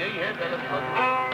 یہی ہے غلط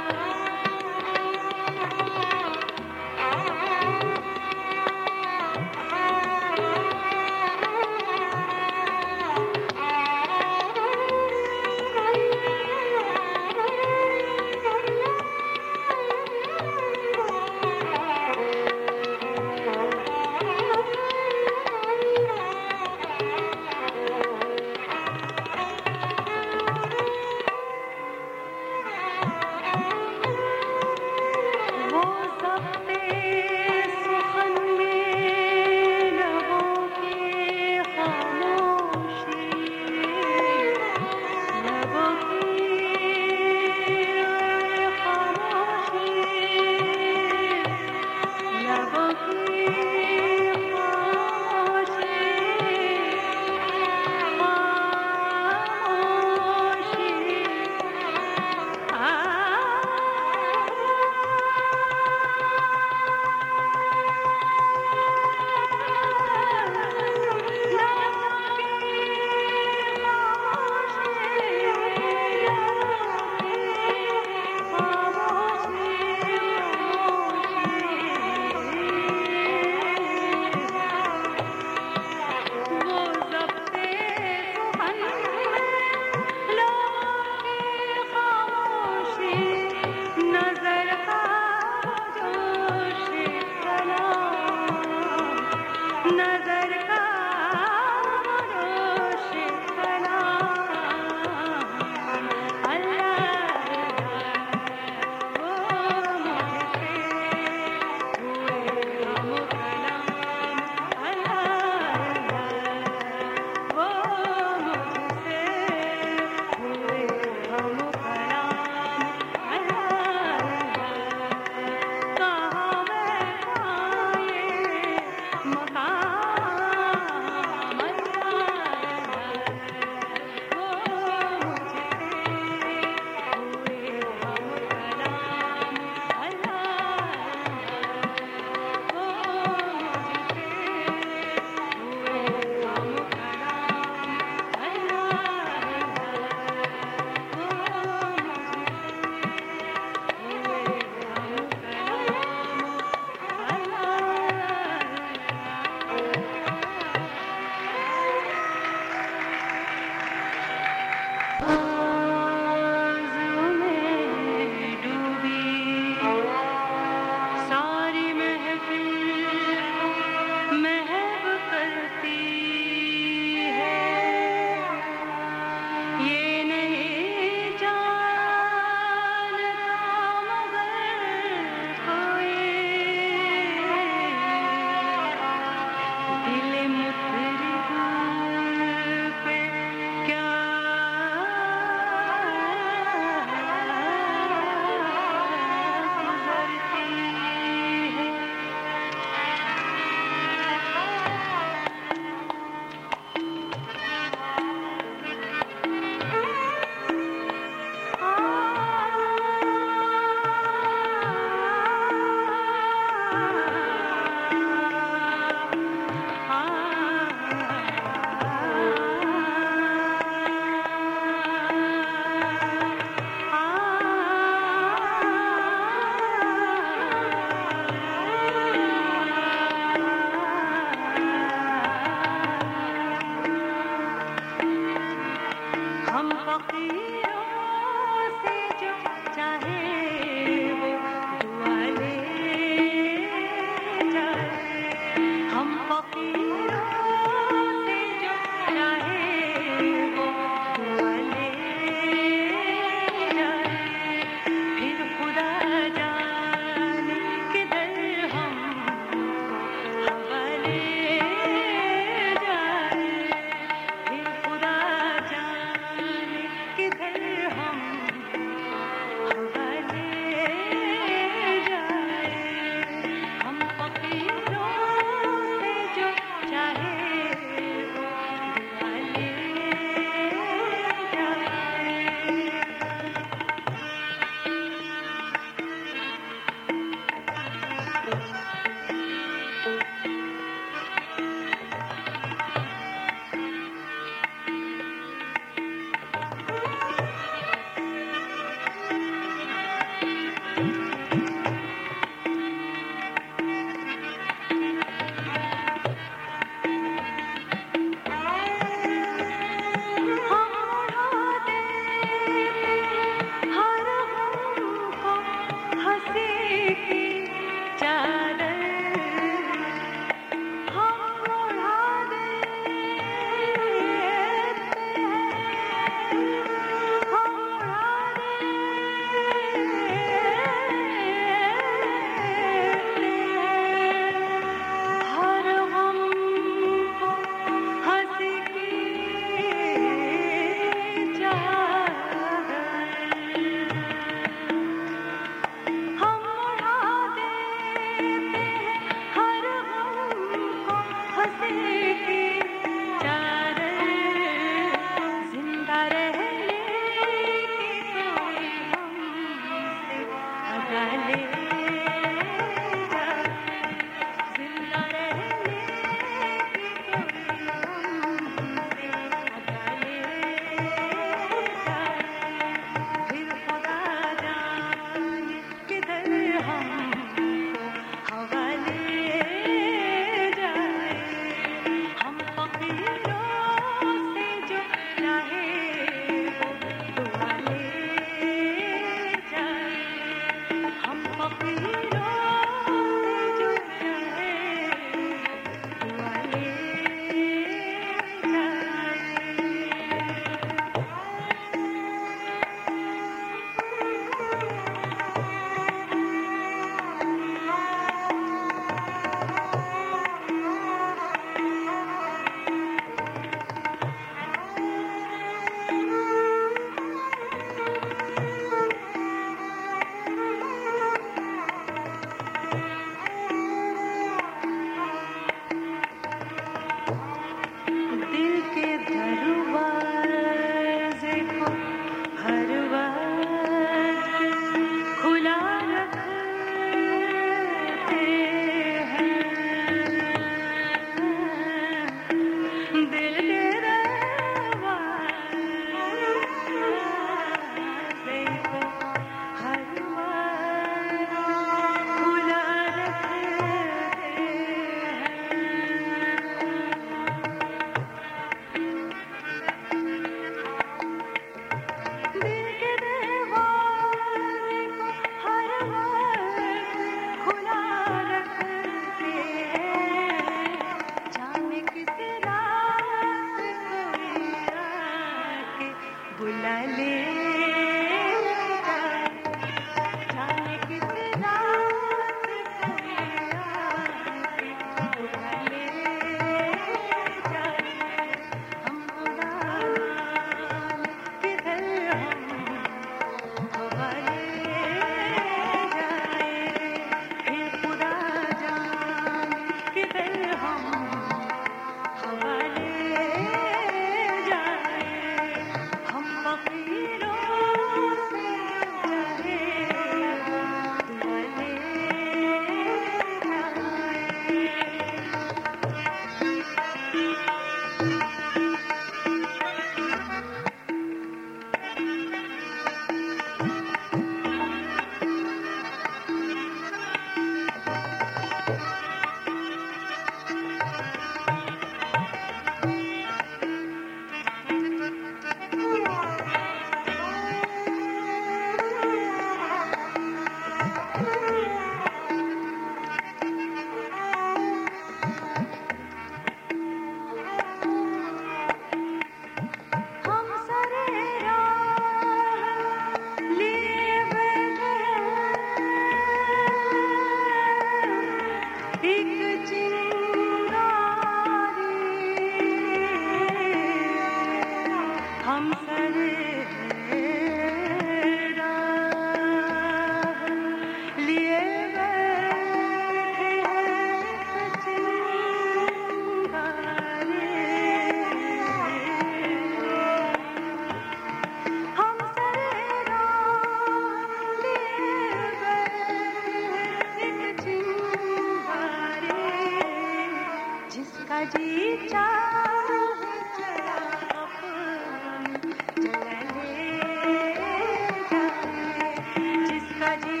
کا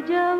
جب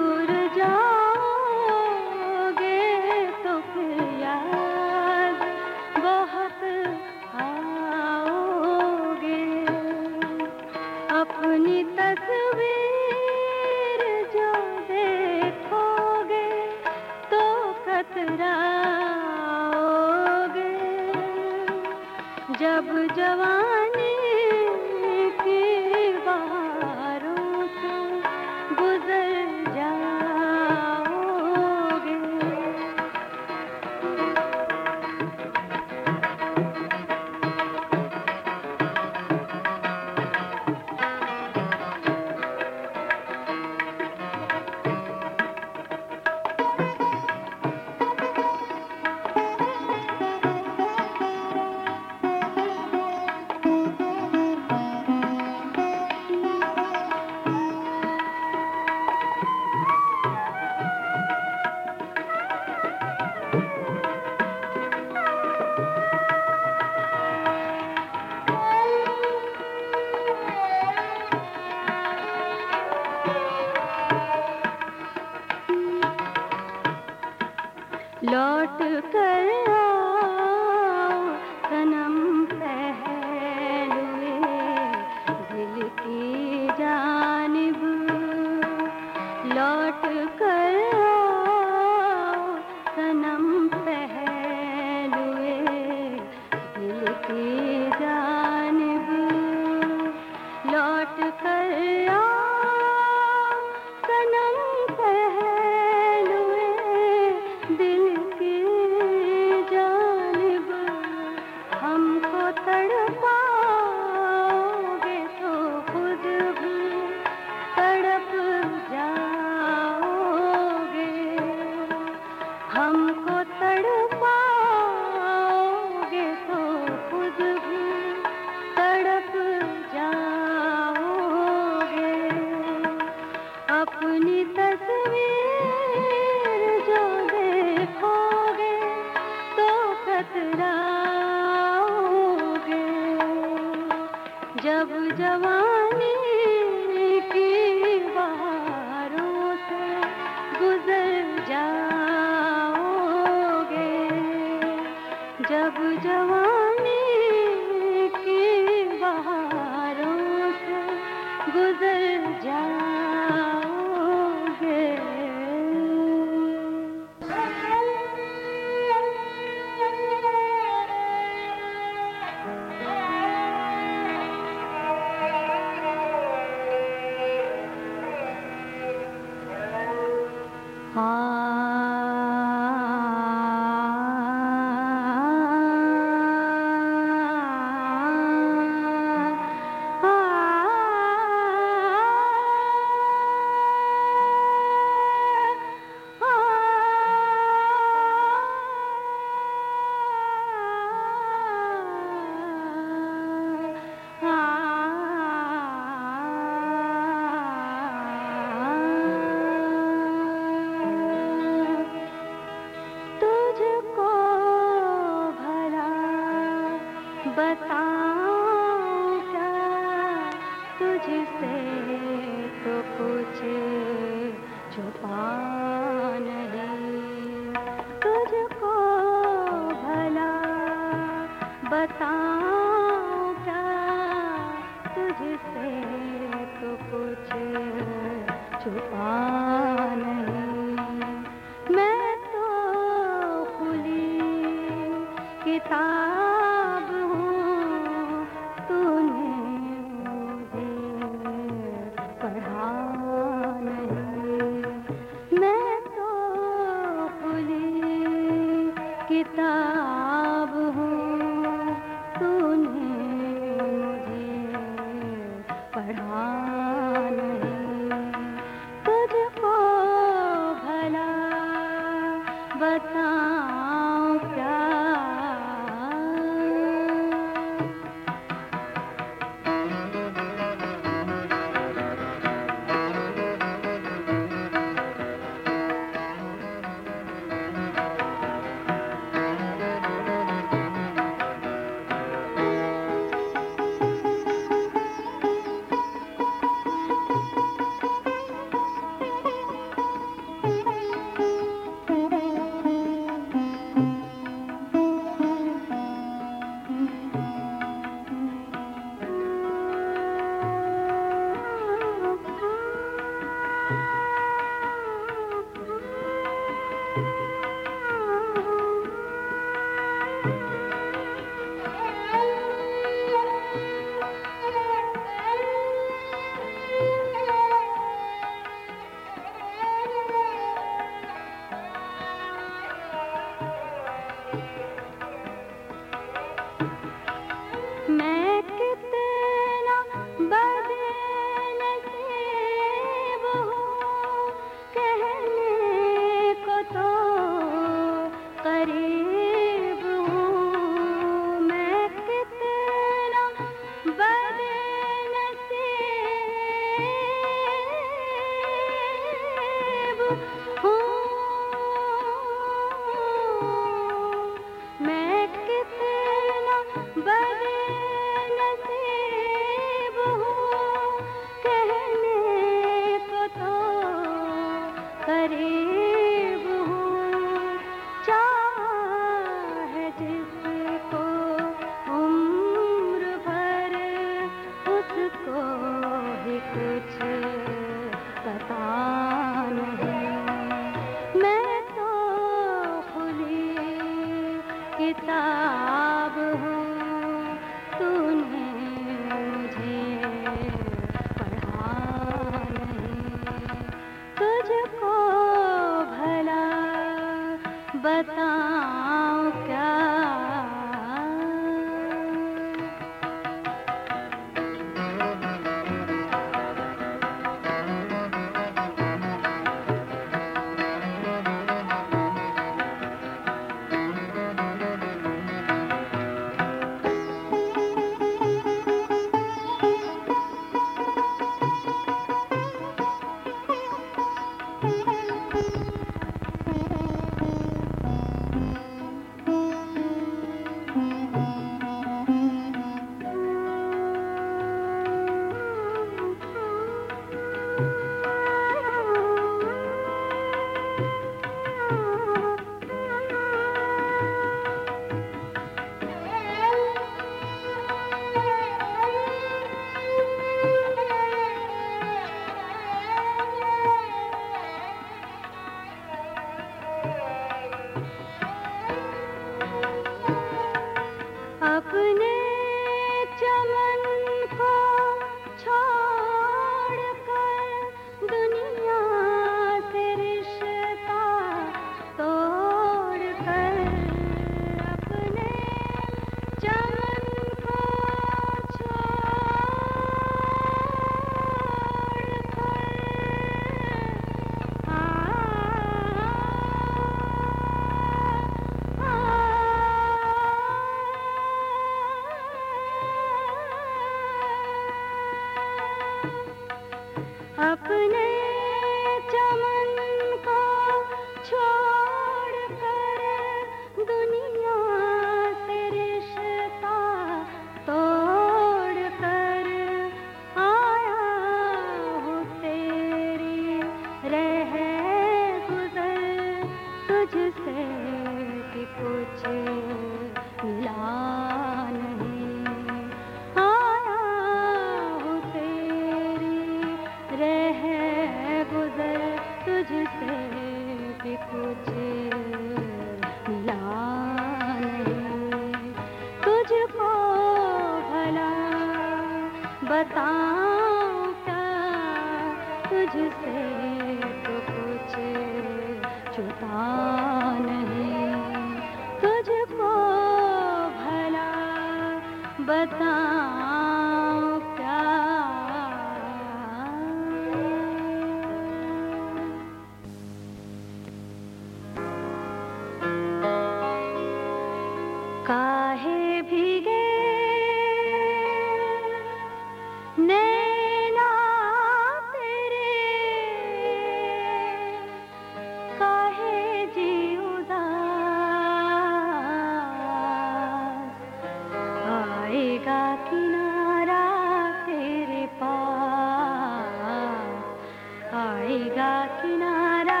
کنارا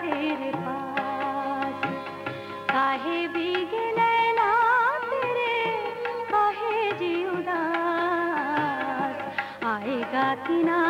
تیرے پاس کاہے بیگے لینا تیرے کاہے جی اداس آئے گا کنارا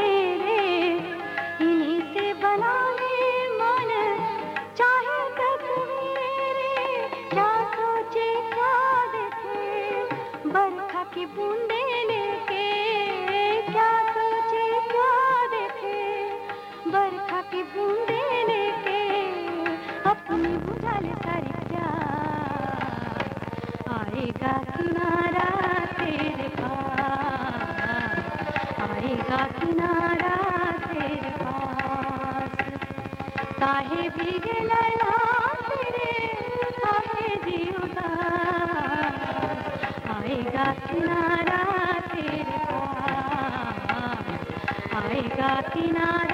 سال کر جا آئے گا کنارا تیرے پاس، آئے گا کنارا تیرے پاس کاہے بھی اداس آئے گا کنارا تیرے پاس آئے گا کنارا